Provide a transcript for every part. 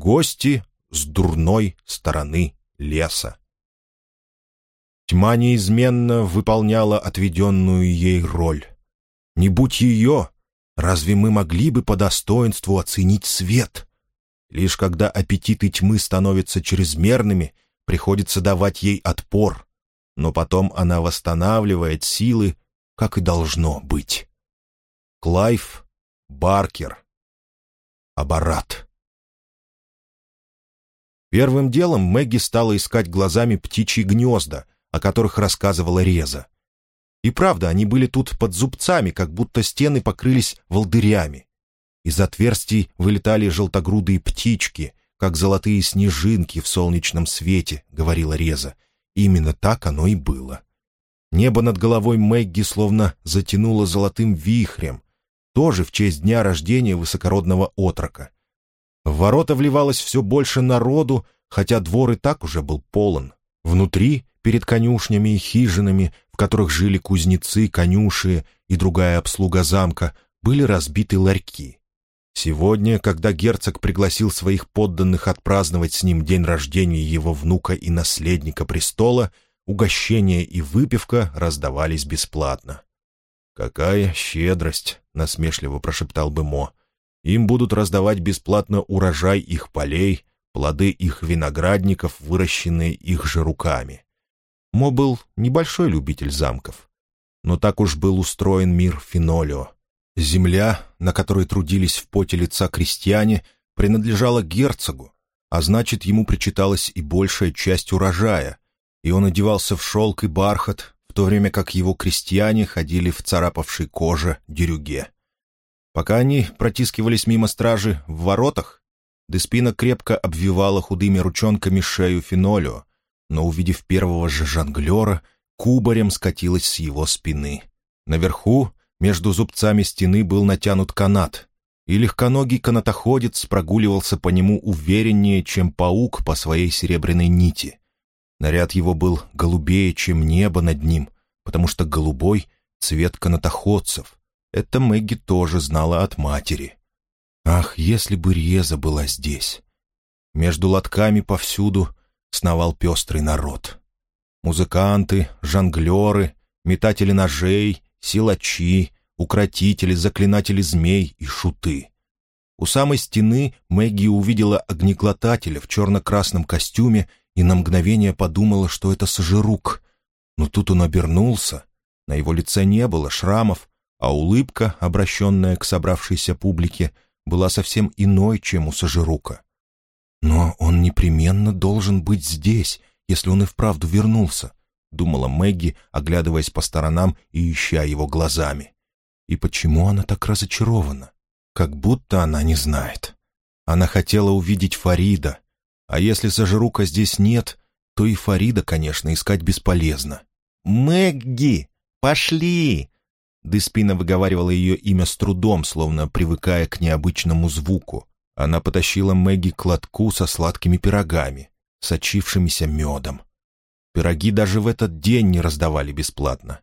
Гости с дурной стороны леса. Тьма неизменно выполняла отведенную ей роль. Не будь ее, разве мы могли бы по достоинству оценить свет? Лишь когда аппетиты тьмы становятся чрезмерными, приходится давать ей отпор, но потом она восстанавливает силы, как и должно быть. Клайв Баркер. Абарат. Первым делом Мэгги стала искать глазами птичьи гнезда, о которых рассказывала Реза. И правда, они были тут под зубцами, как будто стены покрылись волдырями. Из отверстий вылетали желтогрудые птички, как золотые снежинки в солнечном свете, — говорила Реза. Именно так оно и было. Небо над головой Мэгги словно затянуло золотым вихрем, тоже в честь дня рождения высокородного отрока. В ворота вливалось все больше народу, хотя двор и так уже был полон. Внутри, перед конюшнями и хижинами, в которых жили кузнецы, конюши и другая обслуга замка, были разбиты ларьки. Сегодня, когда герцог пригласил своих подданных отпраздновать с ним день рождения его внука и наследника престола, угощения и выпивка раздавались бесплатно. «Какая щедрость!» — насмешливо прошептал бы Мо. «Им будут раздавать бесплатно урожай их полей, плоды их виноградников, выращенные их же руками». Мо был небольшой любитель замков. Но так уж был устроен мир Финолио. Земля, на которой трудились в поте лица крестьяне, принадлежала герцогу, а значит, ему причиталась и большая часть урожая, и он одевался в шелк и бархат, в то время как его крестьяне ходили в царапавшей коже дерюге. Пока они протискивались мимо стражи в воротах, Деспина крепко обвивала худыми ручонками шею Фенолио, но, увидев первого же жонглера, кубарем скатилась с его спины. Наверху между зубцами стены был натянут канат, и легконогий канатоходец прогуливался по нему увереннее, чем паук по своей серебряной нити. Наряд его был голубее, чем небо над ним, потому что голубой — цвет канатоходцев. Это Мэгги тоже знала от матери. Ах, если бы Реза была здесь! Между лотками повсюду сновал пестрый народ. Музыканты, жонглеры, метатели ножей, силачи, укротители, заклинатели змей и шуты. У самой стены Мэгги увидела огнеглотателя в черно-красном костюме и на мгновение подумала, что это Сажирук. Но тут он обернулся. На его лице не было шрамов, а улыбка, обращенная к собравшейся публике, была совсем иной, чем у Сажирука. «Но он непременно должен быть здесь, если он и вправду вернулся», — думала Мэгги, оглядываясь по сторонам и ища его глазами. «И почему она так разочарована? Как будто она не знает. Она хотела увидеть Фарида, а если Сажирука здесь нет, то и Фарида, конечно, искать бесполезно». «Мэгги, пошли!» Деспина выговаривала ее имя с трудом, словно привыкая к необычному звуку. Она потащила Мэгги к лотку со сладкими пирогами, сочившимися медом. Пироги даже в этот день не раздавали бесплатно.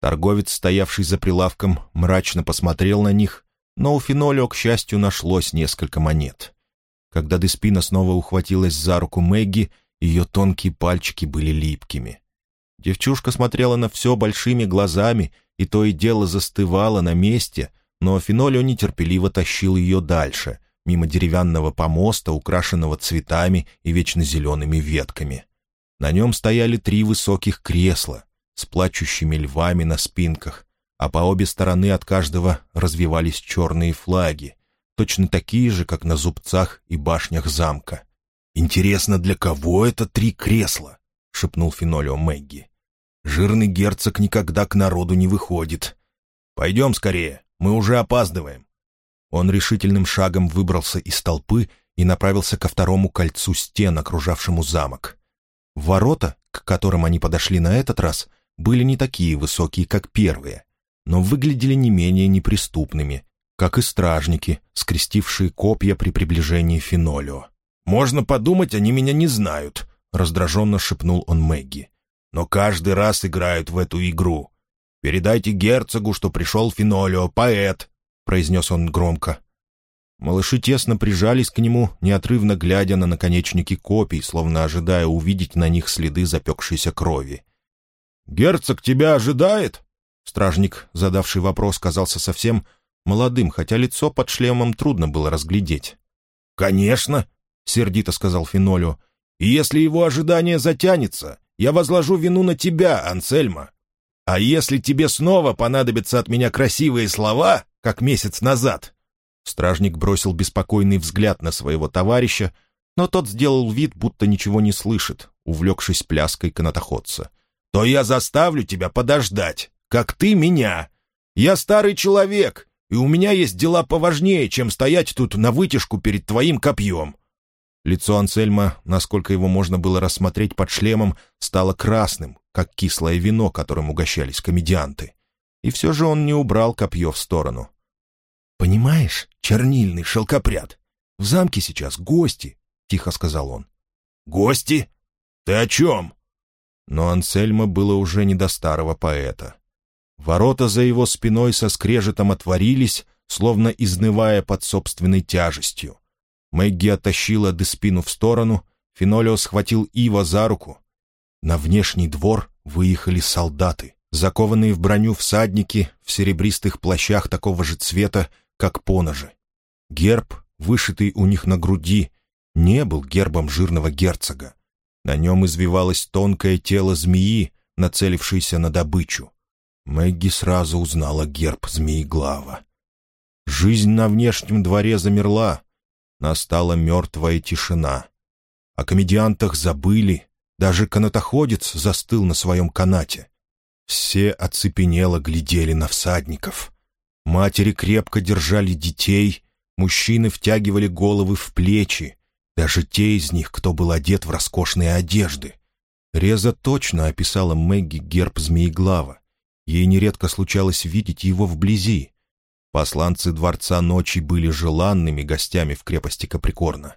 Торговец, стоявший за прилавком, мрачно посмотрел на них, но у Фенолио, к счастью, нашлось несколько монет. Когда Деспина снова ухватилась за руку Мэгги, ее тонкие пальчики были липкими. Девчушка смотрела на все большими глазами и то и дело застывала на месте, но Фенолио нетерпеливо тащил ее дальше, мимо деревянного помоста, украшенного цветами и вечно зелеными ветками. На нем стояли три высоких кресла с плачущими львами на спинках, а по обе стороны от каждого развивались черные флаги, точно такие же, как на зубцах и башнях замка. «Интересно, для кого это три кресла?» — шепнул Фенолио Мэгги. «Жирный герцог никогда к народу не выходит. Пойдем скорее, мы уже опаздываем». Он решительным шагом выбрался из толпы и направился ко второму кольцу стен, окружавшему замок. Ворота, к которым они подошли на этот раз, были не такие высокие, как первые, но выглядели не менее неприступными, как и стражники, скрестившие копья при приближении Фенолио. «Можно подумать, они меня не знают», — раздраженно шепнул он Мэгги. «Но каждый раз играют в эту игру. Передайте герцогу, что пришел Фенолио, поэт», — произнес он громко. Малыши тесно прижались к нему, неотрывно глядя на наконечники копий, словно ожидая увидеть на них следы запекшейся крови. «Герцог тебя ожидает?» Стражник, задавший вопрос, казался совсем молодым, хотя лицо под шлемом трудно было разглядеть. «Конечно», — сердито сказал Финолю. «И если его ожидание затянется, я возложу вину на тебя, Ансельма. А если тебе снова понадобятся от меня красивые слова, как месяц назад...» Стражник бросил беспокойный взгляд на своего товарища, но тот сделал вид, будто ничего не слышит, увлекшись пляской канатоходца. «То я заставлю тебя подождать, как ты меня. Я старый человек, и у меня есть дела поважнее, чем стоять тут на вытяжку перед твоим копьем». Лицо Ансельма, насколько его можно было рассмотреть под шлемом, стало красным, как кислое вино, которым угощались комедианты. И все же он не убрал копье в сторону. «Понимаешь, чернильный шелкопряд, в замке сейчас гости», — тихо сказал он. «Гости? Ты о чем?» Но Ансельма было уже не до старого поэта. Ворота за его спиной со скрежетом отворились, словно изнывая под собственной тяжестью. Мэгги оттащила Деспину в сторону, Фенолио схватил Ива за руку. На внешний двор выехали солдаты, закованные в броню всадники в серебристых плащах такого же цвета, как поножи. Герб, вышитый у них на груди, не был гербом жирного герцога. На нем извивалось тонкое тело змеи, нацелившееся на добычу. Мэгги сразу узнала герб змееглава. Жизнь на внешнем дворе замерла. Настала мертвая тишина. О комедиантах забыли, даже канатоходец застыл на своем канате. Все оцепенело глядели на всадников. Матери крепко держали детей, мужчины втягивали головы в плечи, даже те из них, кто был одет в роскошные одежды. Реза точно описала Мэгги герб Змееглава. Ей нередко случалось видеть его вблизи. Посланцы Дворца Ночи были желанными гостями в крепости Каприкорна.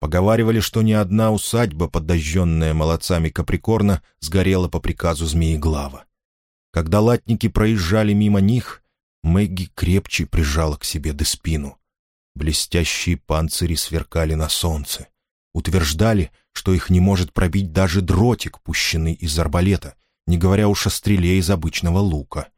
Поговаривали, что ни одна усадьба, подожженная молодцами Каприкорна, сгорела по приказу Змееглава. Когда латники проезжали мимо них, Мэгги крепче прижала к себе Деспину. Блестящие панцири сверкали на солнце. Утверждали, что их не может пробить даже дротик, пущенный из арбалета, не говоря уж о стреле из обычного лука.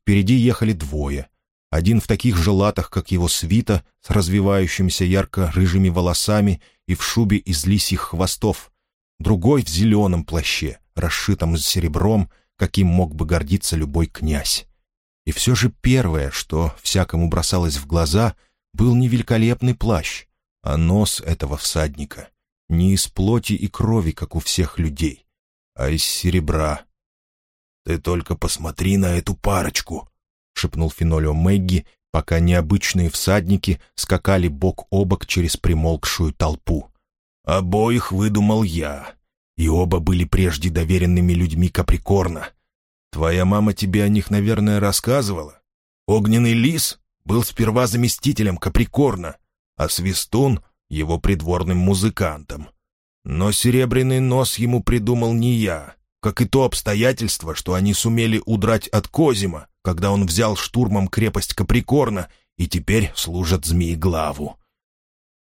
Впереди ехали двое. Один в таких же латах, как его свита, с развивающимися ярко-рыжими волосами и в шубе из лисьих хвостов. Другой в зеленом плаще, расшитом серебром, каким мог бы гордиться любой князь. И все же первое, что всякому бросалось в глаза, был не великолепный плащ, а нос этого всадника. Не из плоти и крови, как у всех людей, а из серебра. «Ты только посмотри на эту парочку!» — шепнул Фенолио Мэгги, пока необычные всадники скакали бок о бок через примолкшую толпу. «Обоих выдумал я, и оба были прежде доверенными людьми Каприкорна. Твоя мама тебе о них, наверное, рассказывала. Огненный лис был сперва заместителем Каприкорна, а Свистун — его придворным музыкантом. Но серебряный нос ему придумал не я, как и то обстоятельство, что они сумели удрать от Козима, когда он взял штурмом крепость Каприкорна и теперь служат Змееглаву.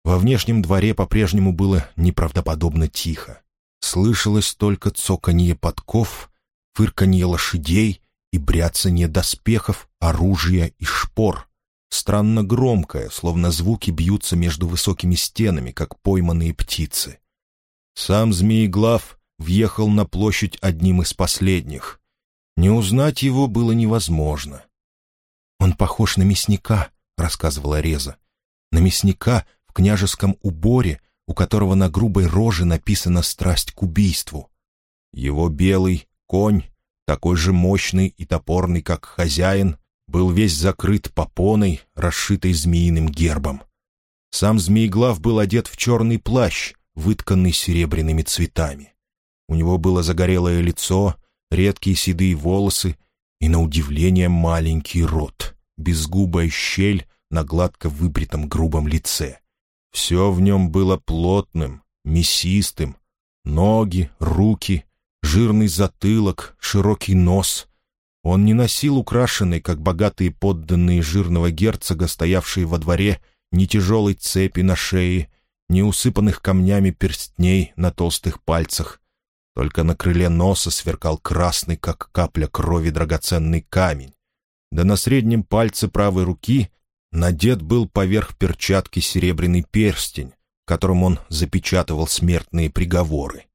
Во внешнем дворе по-прежнему было неправдоподобно тихо. Слышалось только цоканье подков фырканье лошадей и бряцанье доспехов, оружия и шпор. Странно громкое, словно звуки бьются между высокими стенами, как пойманные птицы. Сам Змееглав въехал на площадь одним из последних. Не узнать его было невозможно. «Он похож на мясника», — рассказывала Реза. «На мясника в княжеском уборе, у которого на грубой роже написана страсть к убийству. Его белый, Конь, такой же мощный и топорный, как хозяин, был весь закрыт попоной, расшитой змеиным гербом. Сам Змееглав был одет в черный плащ, вытканный серебряными цветами. У него было загорелое лицо, редкие седые волосы и, на удивление, маленький рот, безгубая щель на гладко выбритом грубом лице. Все в нем было плотным, мясистым. Ноги, руки, жирный затылок, широкий нос. Он не носил украшенной, как богатые подданные жирного герцога, стоявшие во дворе, ни тяжелой цепи на шее, ни усыпанных камнями перстней на толстых пальцах. Только на крыле носа сверкал красный, как капля крови, драгоценный камень. Да на среднем пальце правой руки надет был поверх перчатки серебряный перстень, которым он запечатывал смертные приговоры.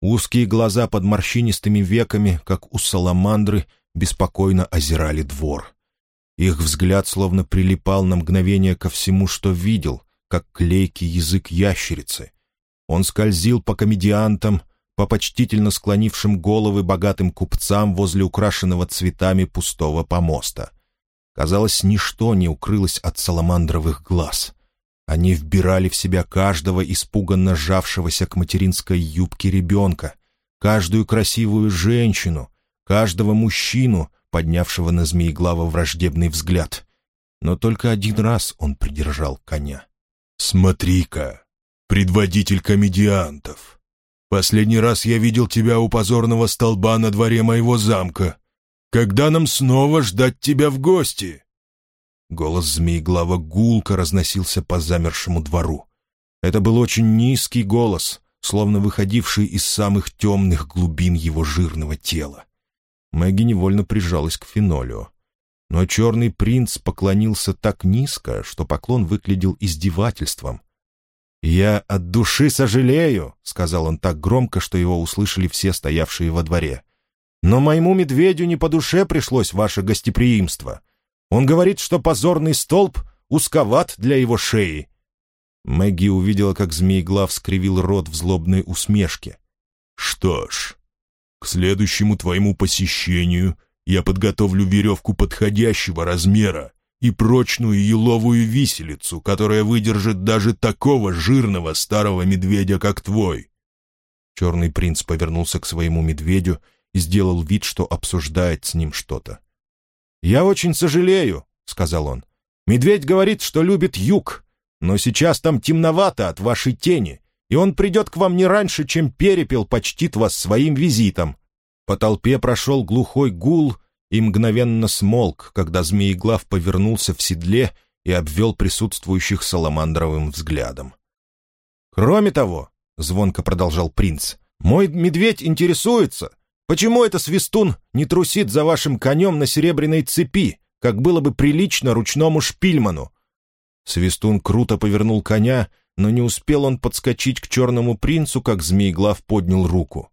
Узкие глаза под морщинистыми веками, как у саламандры, беспокойно озирали двор. Их взгляд словно прилипал на мгновение ко всему, что видел, как клейкий язык ящерицы. Он скользил по комедиантам, по почтительно склонившим головы богатым купцам возле украшенного цветами пустого помоста. Казалось, ничто не укрылось от саламандровых глаз. Они вбирали в себя каждого испуганно сжавшегося к материнской юбке ребенка, каждую красивую женщину, каждого мужчину, поднявшего на Змееглава враждебный взгляд. Но только один раз он придержал коня. «Смотри-ка, предводитель комедиантов! Последний раз я видел тебя у позорного столба на дворе моего замка. Когда нам снова ждать тебя в гости?» Голос Змееглава гулко разносился по замершему двору. Это был очень низкий голос, словно выходивший из самых темных глубин его жирного тела. Мэгги невольно прижалась к фенолю. Но черный принц поклонился так низко, что поклон выглядел издевательством. «Я от души сожалею», — сказал он так громко, что его услышали все стоявшие во дворе. «Но моему медведю не по душе пришлось ваше гостеприимство. Он говорит, что позорный столб узковат для его шеи». Мэгги увидела, как Змееглав скривил рот в злобной усмешке. «Что ж, к следующему твоему посещению я подготовлю веревку подходящего размера и прочную еловую виселицу, которая выдержит даже такого жирного старого медведя, как твой». Черный принц повернулся к своему медведю и сделал вид, что обсуждает с ним что-то. «Я очень сожалею», — сказал он. «Медведь говорит, что любит юг, но сейчас там темновато от вашей тени, и он придет к вам не раньше, чем перепел почтит вас своим визитом». По толпе прошел глухой гул и мгновенно смолк, когда Змееглав повернулся в седле и обвел присутствующих саламандровым взглядом. «Кроме того», — звонко продолжал принц, — «мой медведь интересуется, Почему это свистун не трусит за вашим конем на серебряной цепи, как было бы прилично ручному шпильману?» Свистун круто повернул коня, но не успел он подскочить к черному принцу, как Змееглав поднял руку.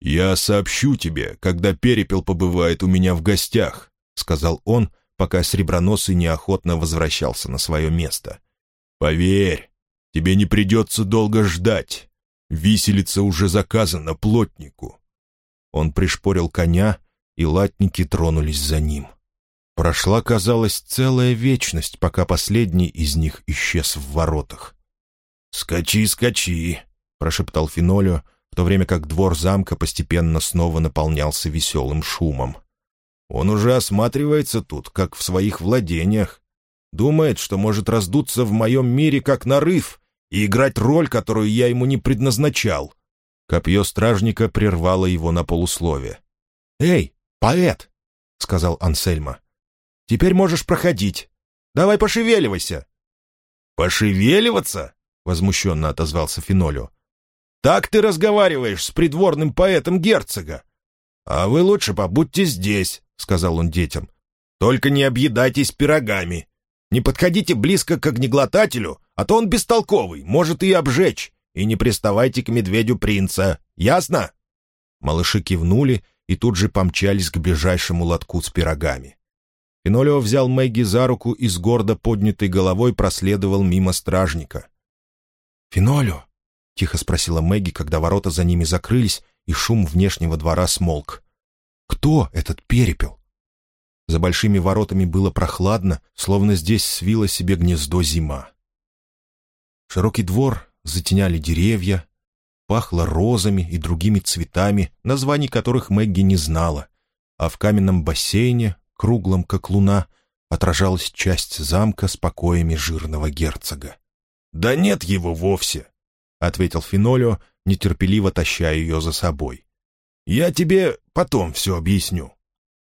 «Я сообщу тебе, когда перепел побывает у меня в гостях», — сказал он, пока Среброносый неохотно возвращался на свое место. «Поверь, тебе не придется долго ждать. Виселица уже заказана плотнику. Он пришпорил коня, и латники тронулись за ним. Прошла, казалось, целая вечность, пока последний из них исчез в воротах. «Скачи, скачи!» — прошептал Финолио, в то время как двор замка постепенно снова наполнялся веселым шумом. «Он уже осматривается тут, как в своих владениях. Думает, что может раздуться в моем мире как нарыв и играть роль, которую я ему не предназначал. Копье стражника прервало его на полуслове. «Эй, поэт!» — сказал Ансельма. «Теперь можешь проходить. Давай пошевеливайся!» «Пошевеливаться?» — возмущенно отозвался Финолю. «Так ты разговариваешь с придворным поэтом герцога!» «А вы лучше побудьте здесь», — сказал он детям. «Только не объедайтесь пирогами. Не подходите близко к огнеглотателю, а то он бестолковый, может и обжечь и не приставайте к медведю принца. Ясно?» Малыши кивнули и тут же помчались к ближайшему лотку с пирогами. Фенолио взял Мэгги за руку и с гордо поднятой головой проследовал мимо стражника. «Фенолио?» — тихо спросила Мэгги, когда ворота за ними закрылись, и шум внешнего двора смолк. «Кто этот перепел?» За большими воротами было прохладно, словно здесь свила себе гнездо зима. Широкий двор затеняли деревья, пахло розами и другими цветами, названий которых Мэгги не знала, а в каменном бассейне, круглом как луна, отражалась часть замка с покоями жирного герцога. «Да нет его вовсе», — ответил Финолио, нетерпеливо таща ее за собой. «Я тебе потом все объясню.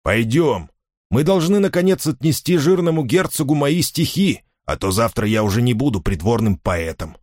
Пойдем. Мы должны, наконец, отнести жирному герцогу мои стихи, а то завтра я уже не буду придворным поэтом».